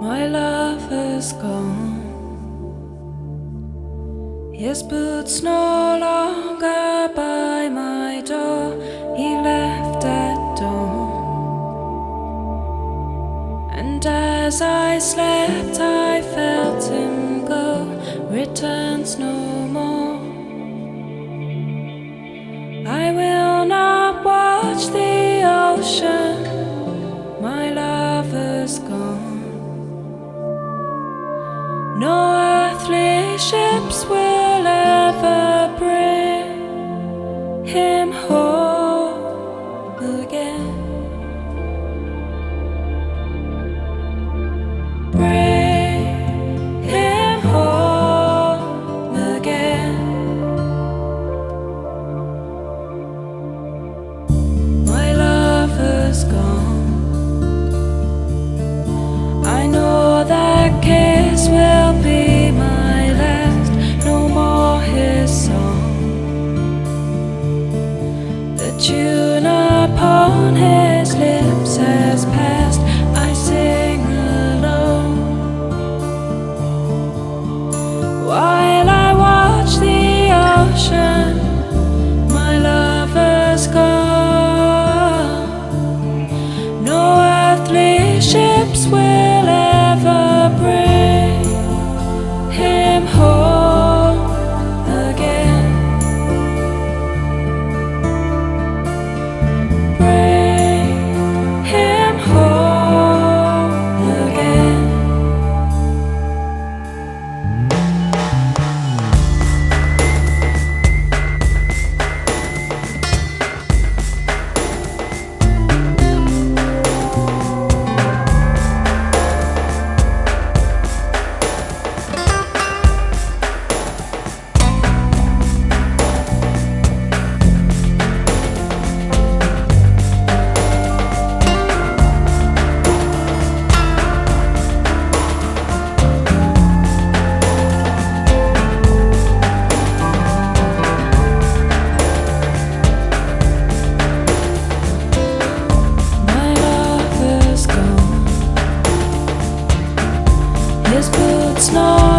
My love is gone. His boots no longer by my door. He left at dawn. And as I slept, I ships will. his boots, no.